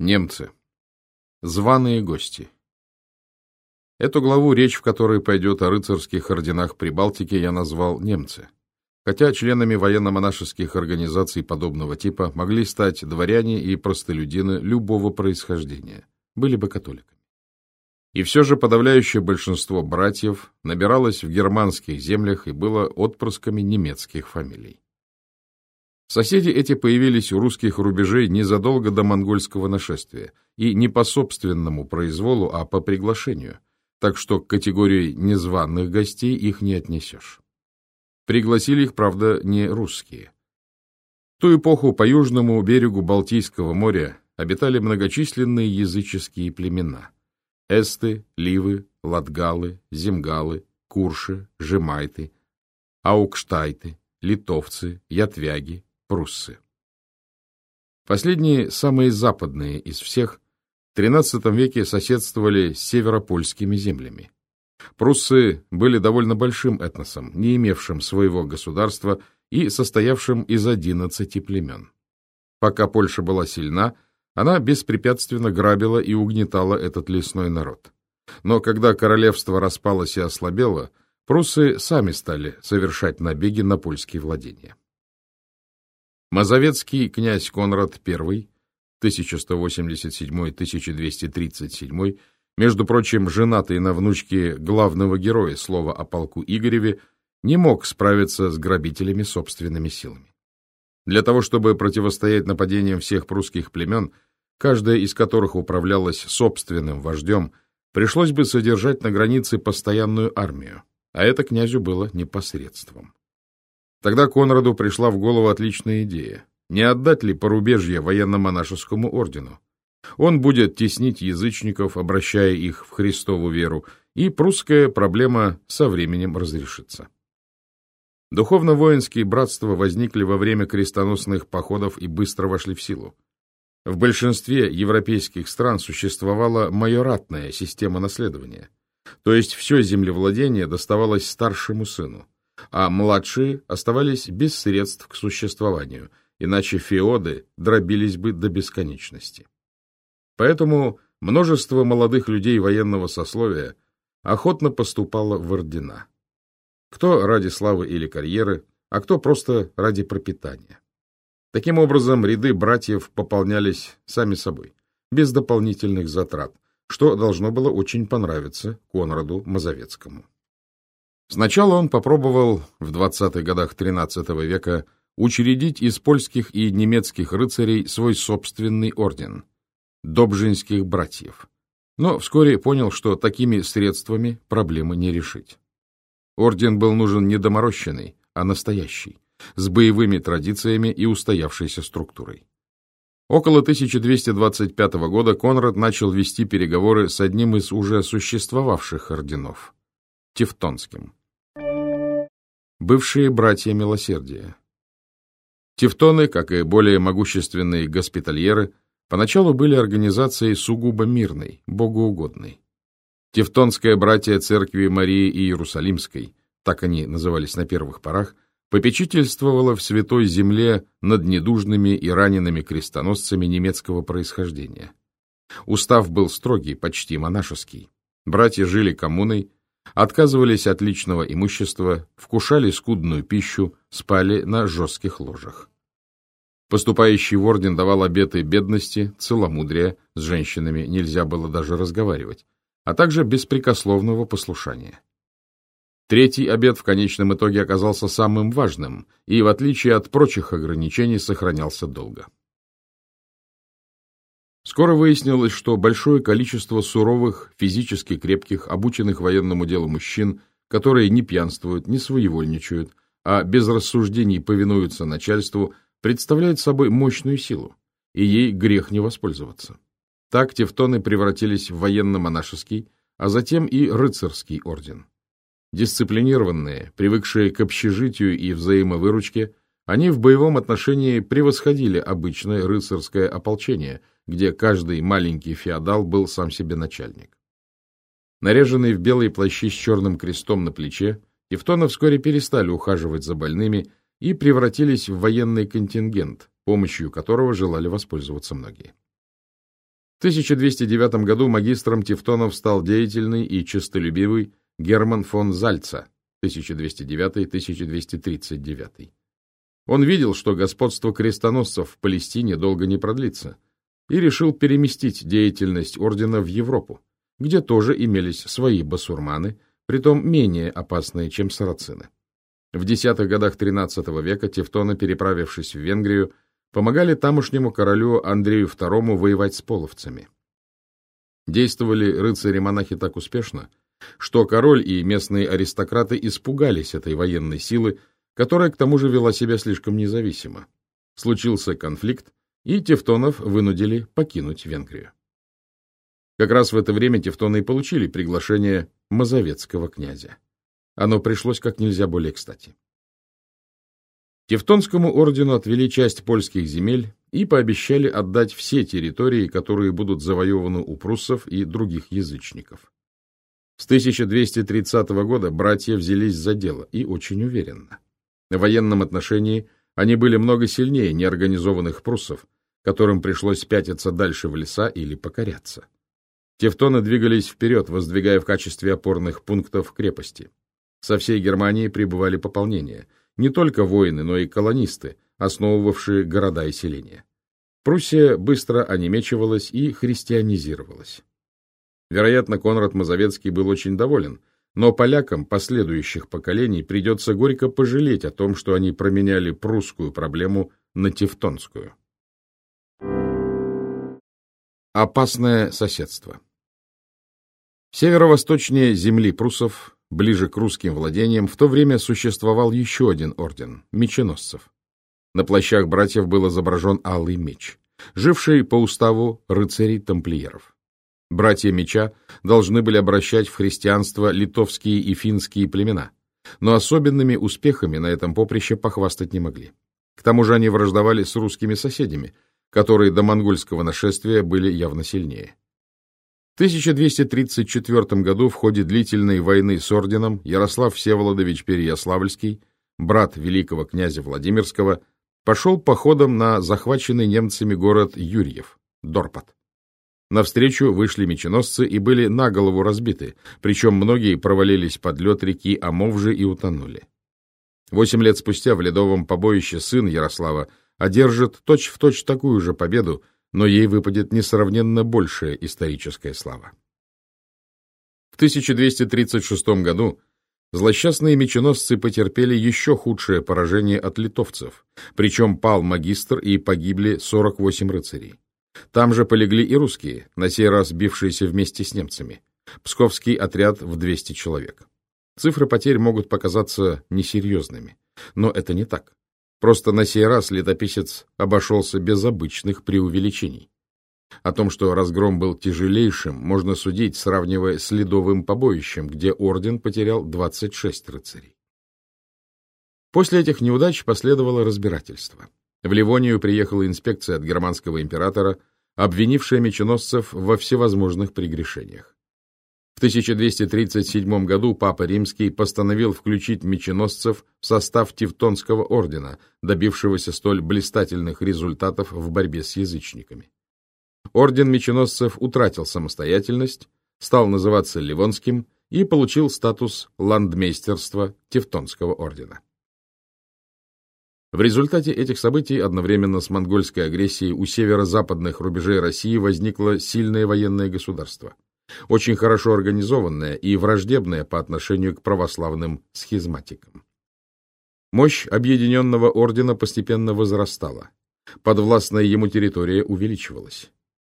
Немцы. Званые гости. Эту главу, речь в которой пойдет о рыцарских орденах Прибалтики, я назвал «немцы». Хотя членами военно-монашеских организаций подобного типа могли стать дворяне и простолюдины любого происхождения, были бы католиками. И все же подавляющее большинство братьев набиралось в германских землях и было отпрысками немецких фамилий. Соседи эти появились у русских рубежей незадолго до монгольского нашествия, и не по собственному произволу, а по приглашению, так что к категории незваных гостей их не отнесешь. Пригласили их, правда, не русские. В ту эпоху по южному берегу Балтийского моря обитали многочисленные языческие племена – эсты, ливы, латгалы, земгалы, курши, жемайты, аукштайты, литовцы, ятвяги, пруссы. Последние, самые западные из всех, в XIII веке соседствовали с северопольскими землями. Пруссы были довольно большим этносом, не имевшим своего государства и состоявшим из одиннадцати племен. Пока Польша была сильна, она беспрепятственно грабила и угнетала этот лесной народ. Но когда королевство распалось и ослабело, пруссы сами стали совершать набеги на польские владения. Мазовецкий князь Конрад I, 1187-1237, между прочим, женатый на внучке главного героя слова о полку Игореве, не мог справиться с грабителями собственными силами. Для того, чтобы противостоять нападениям всех прусских племен, каждая из которых управлялась собственным вождем, пришлось бы содержать на границе постоянную армию, а это князю было непосредством. Тогда Конраду пришла в голову отличная идея. Не отдать ли порубежье военно-монашескому ордену? Он будет теснить язычников, обращая их в Христову веру, и прусская проблема со временем разрешится. Духовно-воинские братства возникли во время крестоносных походов и быстро вошли в силу. В большинстве европейских стран существовала майоратная система наследования, то есть все землевладение доставалось старшему сыну а младшие оставались без средств к существованию, иначе феоды дробились бы до бесконечности. Поэтому множество молодых людей военного сословия охотно поступало в ордена. Кто ради славы или карьеры, а кто просто ради пропитания. Таким образом, ряды братьев пополнялись сами собой, без дополнительных затрат, что должно было очень понравиться Конраду Мазовецкому. Сначала он попробовал в 20-х годах XIII века учредить из польских и немецких рыцарей свой собственный орден – Добжинских братьев. Но вскоре понял, что такими средствами проблемы не решить. Орден был нужен не доморощенный, а настоящий, с боевыми традициями и устоявшейся структурой. Около 1225 года Конрад начал вести переговоры с одним из уже существовавших орденов – Тевтонским бывшие братья милосердия. Тевтоны, как и более могущественные госпитальеры, поначалу были организацией сугубо мирной, богоугодной. Тевтонское братья церкви Марии Иерусалимской, так они назывались на первых порах, попечительствовало в Святой Земле над недужными и ранеными крестоносцами немецкого происхождения. Устав был строгий, почти монашеский. Братья жили коммуной, отказывались от личного имущества, вкушали скудную пищу, спали на жестких ложах. Поступающий в орден давал обеты бедности, целомудрия, с женщинами нельзя было даже разговаривать, а также беспрекословного послушания. Третий обет в конечном итоге оказался самым важным и, в отличие от прочих ограничений, сохранялся долго. Скоро выяснилось, что большое количество суровых, физически крепких, обученных военному делу мужчин, которые не пьянствуют, не своевольничают, а без рассуждений повинуются начальству, представляет собой мощную силу, и ей грех не воспользоваться. Так тевтоны превратились в военно-монашеский, а затем и рыцарский орден. Дисциплинированные, привыкшие к общежитию и взаимовыручке, они в боевом отношении превосходили обычное рыцарское ополчение – где каждый маленький феодал был сам себе начальник. Наряженные в белые плащи с черным крестом на плече, Тевтоны вскоре перестали ухаживать за больными и превратились в военный контингент, помощью которого желали воспользоваться многие. В 1209 году магистром Тевтонов стал деятельный и честолюбивый Герман фон Зальца 1209-1239. Он видел, что господство крестоносцев в Палестине долго не продлится, и решил переместить деятельность ордена в Европу, где тоже имелись свои басурманы, притом менее опасные, чем сарацины. В десятых годах XIII века тевтоны, переправившись в Венгрию, помогали тамошнему королю Андрею II воевать с половцами. Действовали рыцари-монахи так успешно, что король и местные аристократы испугались этой военной силы, которая к тому же вела себя слишком независимо. Случился конфликт, и тевтонов вынудили покинуть Венгрию. Как раз в это время тевтоны и получили приглашение мазовецкого князя. Оно пришлось как нельзя более кстати. Тевтонскому ордену отвели часть польских земель и пообещали отдать все территории, которые будут завоеваны у пруссов и других язычников. С 1230 года братья взялись за дело, и очень уверенно. В военном отношении они были много сильнее неорганизованных пруссов, которым пришлось пятиться дальше в леса или покоряться. Тевтоны двигались вперед, воздвигая в качестве опорных пунктов крепости. Со всей Германии прибывали пополнения, не только воины, но и колонисты, основывавшие города и селения. Пруссия быстро онемечивалась и христианизировалась. Вероятно, Конрад Мазовецкий был очень доволен, но полякам последующих поколений придется горько пожалеть о том, что они променяли прусскую проблему на тевтонскую. Опасное соседство Северо-восточнее земли прусов, ближе к русским владениям, в то время существовал еще один орден – меченосцев. На плащах братьев был изображен алый меч, живший по уставу рыцарей-тамплиеров. Братья меча должны были обращать в христианство литовские и финские племена, но особенными успехами на этом поприще похвастать не могли. К тому же они враждовали с русскими соседями – которые до монгольского нашествия были явно сильнее. В 1234 году в ходе длительной войны с орденом Ярослав Всеволодович Переяславльский, брат великого князя Владимирского, пошел походом на захваченный немцами город Юрьев, Дорпат. Навстречу вышли меченосцы и были на голову разбиты, причем многие провалились под лед реки Амовжи и утонули. Восемь лет спустя в ледовом побоище сын Ярослава одержит точь-в-точь точь такую же победу, но ей выпадет несравненно большая историческая слава. В 1236 году злосчастные меченосцы потерпели еще худшее поражение от литовцев, причем пал магистр и погибли 48 рыцарей. Там же полегли и русские, на сей раз бившиеся вместе с немцами. Псковский отряд в 200 человек. Цифры потерь могут показаться несерьезными, но это не так. Просто на сей раз летописец обошелся без обычных преувеличений. О том, что разгром был тяжелейшим, можно судить, сравнивая с ледовым побоищем, где орден потерял 26 рыцарей. После этих неудач последовало разбирательство. В Ливонию приехала инспекция от германского императора, обвинившая меченосцев во всевозможных прегрешениях. В 1237 году Папа Римский постановил включить меченосцев в состав Тевтонского ордена, добившегося столь блистательных результатов в борьбе с язычниками. Орден меченосцев утратил самостоятельность, стал называться Ливонским и получил статус ландмейстерства Тевтонского ордена. В результате этих событий одновременно с монгольской агрессией у северо-западных рубежей России возникло сильное военное государство – очень хорошо организованная и враждебная по отношению к православным схизматикам. Мощь объединенного ордена постепенно возрастала. Подвластная ему территория увеличивалась.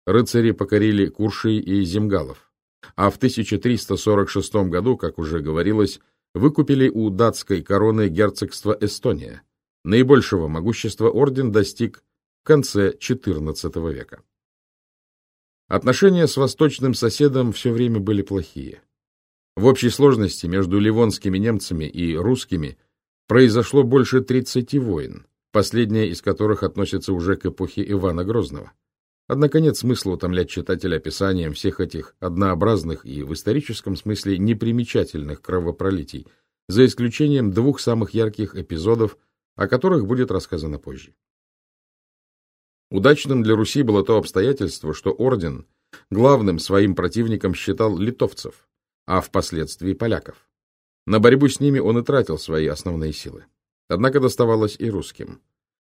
Рыцари покорили Куршей и Земгалов, а в 1346 году, как уже говорилось, выкупили у датской короны герцогство Эстония. Наибольшего могущества орден достиг в конце XIV века. Отношения с восточным соседом все время были плохие. В общей сложности между ливонскими немцами и русскими произошло больше 30 войн, последняя из которых относится уже к эпохе Ивана Грозного. Однако нет смысла утомлять читателя описанием всех этих однообразных и в историческом смысле непримечательных кровопролитий, за исключением двух самых ярких эпизодов, о которых будет рассказано позже. Удачным для Руси было то обстоятельство, что орден главным своим противником считал литовцев, а впоследствии поляков. На борьбу с ними он и тратил свои основные силы. Однако доставалось и русским.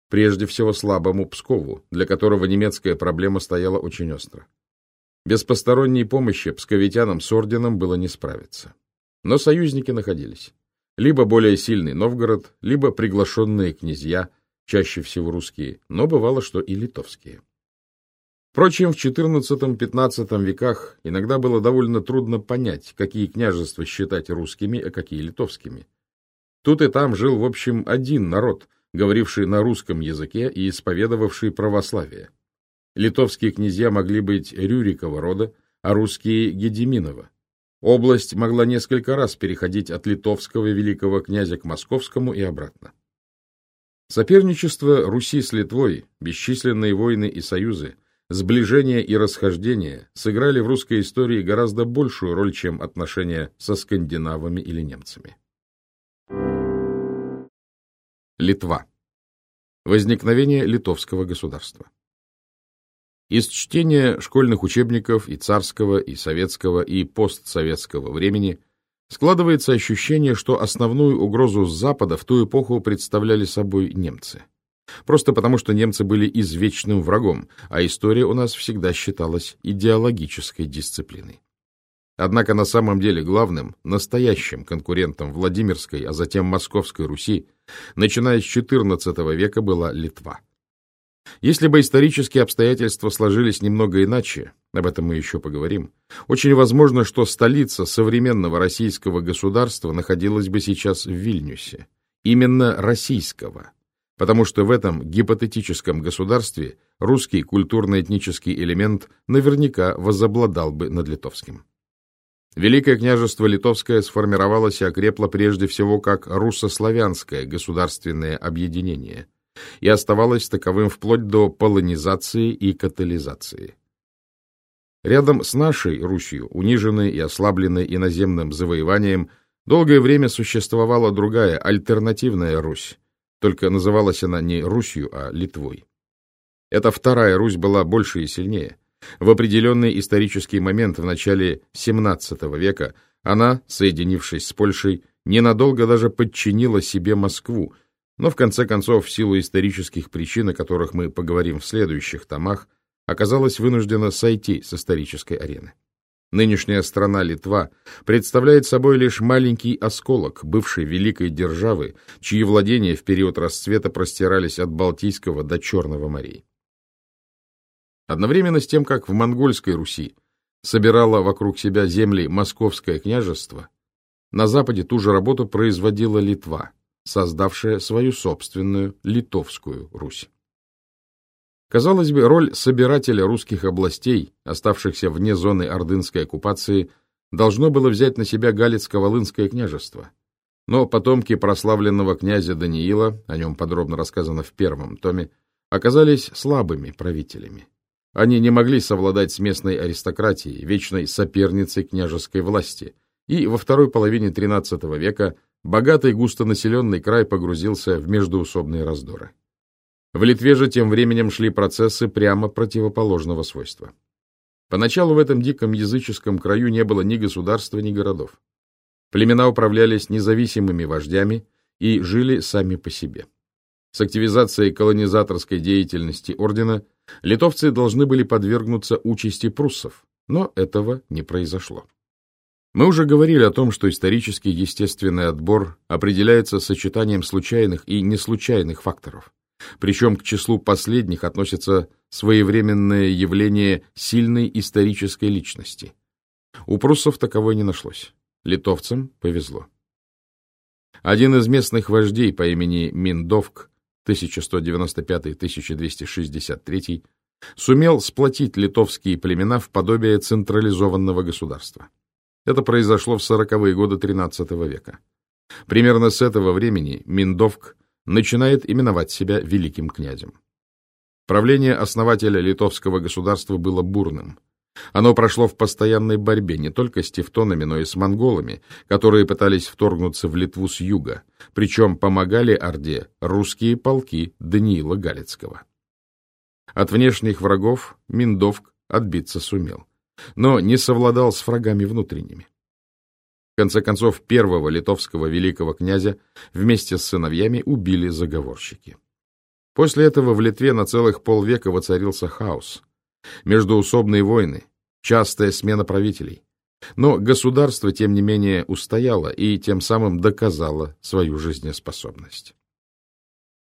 Прежде всего слабому Пскову, для которого немецкая проблема стояла очень остро. Без посторонней помощи псковитянам с орденом было не справиться. Но союзники находились. Либо более сильный Новгород, либо приглашенные князья, чаще всего русские, но бывало, что и литовские. Впрочем, в XIV-XV веках иногда было довольно трудно понять, какие княжества считать русскими, а какие литовскими. Тут и там жил, в общем, один народ, говоривший на русском языке и исповедовавший православие. Литовские князья могли быть Рюрикова рода, а русские — Гедеминова. Область могла несколько раз переходить от литовского великого князя к московскому и обратно. Соперничество Руси с Литвой, бесчисленные войны и союзы, сближение и расхождение сыграли в русской истории гораздо большую роль, чем отношения со скандинавами или немцами. Литва. Возникновение литовского государства. Из чтения школьных учебников и царского, и советского, и постсоветского времени складывается ощущение, что основную угрозу с Запада в ту эпоху представляли собой немцы. Просто потому, что немцы были извечным врагом, а история у нас всегда считалась идеологической дисциплиной. Однако на самом деле главным, настоящим конкурентом Владимирской, а затем Московской Руси, начиная с XIV века, была Литва. Если бы исторические обстоятельства сложились немного иначе, об этом мы еще поговорим, очень возможно, что столица современного российского государства находилась бы сейчас в Вильнюсе. Именно российского. Потому что в этом гипотетическом государстве русский культурно-этнический элемент наверняка возобладал бы над литовским. Великое княжество Литовское сформировалось и окрепло прежде всего как руссославянское государственное объединение – и оставалось таковым вплоть до полонизации и катализации. Рядом с нашей Русью, униженной и ослабленной иноземным завоеванием, долгое время существовала другая, альтернативная Русь, только называлась она не Русью, а Литвой. Эта вторая Русь была больше и сильнее. В определенный исторический момент в начале XVII века она, соединившись с Польшей, ненадолго даже подчинила себе Москву, но в конце концов, в силу исторических причин, о которых мы поговорим в следующих томах, оказалась вынуждена сойти с исторической арены. Нынешняя страна Литва представляет собой лишь маленький осколок бывшей великой державы, чьи владения в период расцвета простирались от Балтийского до Черного морей. Одновременно с тем, как в Монгольской Руси собирала вокруг себя земли Московское княжество, на Западе ту же работу производила Литва – создавшая свою собственную Литовскую Русь. Казалось бы, роль собирателя русских областей, оставшихся вне зоны ордынской оккупации, должно было взять на себя Галицко-Волынское княжество. Но потомки прославленного князя Даниила, о нем подробно рассказано в первом томе, оказались слабыми правителями. Они не могли совладать с местной аристократией, вечной соперницей княжеской власти, и во второй половине XIII века Богатый густонаселенный край погрузился в междоусобные раздоры. В Литве же тем временем шли процессы прямо противоположного свойства. Поначалу в этом диком языческом краю не было ни государства, ни городов. Племена управлялись независимыми вождями и жили сами по себе. С активизацией колонизаторской деятельности ордена литовцы должны были подвергнуться участи пруссов, но этого не произошло. Мы уже говорили о том, что исторический естественный отбор определяется сочетанием случайных и неслучайных факторов. Причем к числу последних относится своевременное явление сильной исторической личности. У пруссов таковой не нашлось. Литовцам повезло. Один из местных вождей по имени Миндовк 1195-1263 сумел сплотить литовские племена в подобие централизованного государства. Это произошло в сороковые годы XIII века. Примерно с этого времени Миндовк начинает именовать себя великим князем. Правление основателя литовского государства было бурным. Оно прошло в постоянной борьбе не только с тевтонами, но и с монголами, которые пытались вторгнуться в Литву с юга, причем помогали Орде русские полки Даниила Галицкого. От внешних врагов Миндовк отбиться сумел, но не совладал с врагами внутренними. В конце концов, первого литовского великого князя вместе с сыновьями убили заговорщики. После этого в Литве на целых полвека воцарился хаос, междуусобные войны, частая смена правителей. Но государство, тем не менее, устояло и тем самым доказало свою жизнеспособность.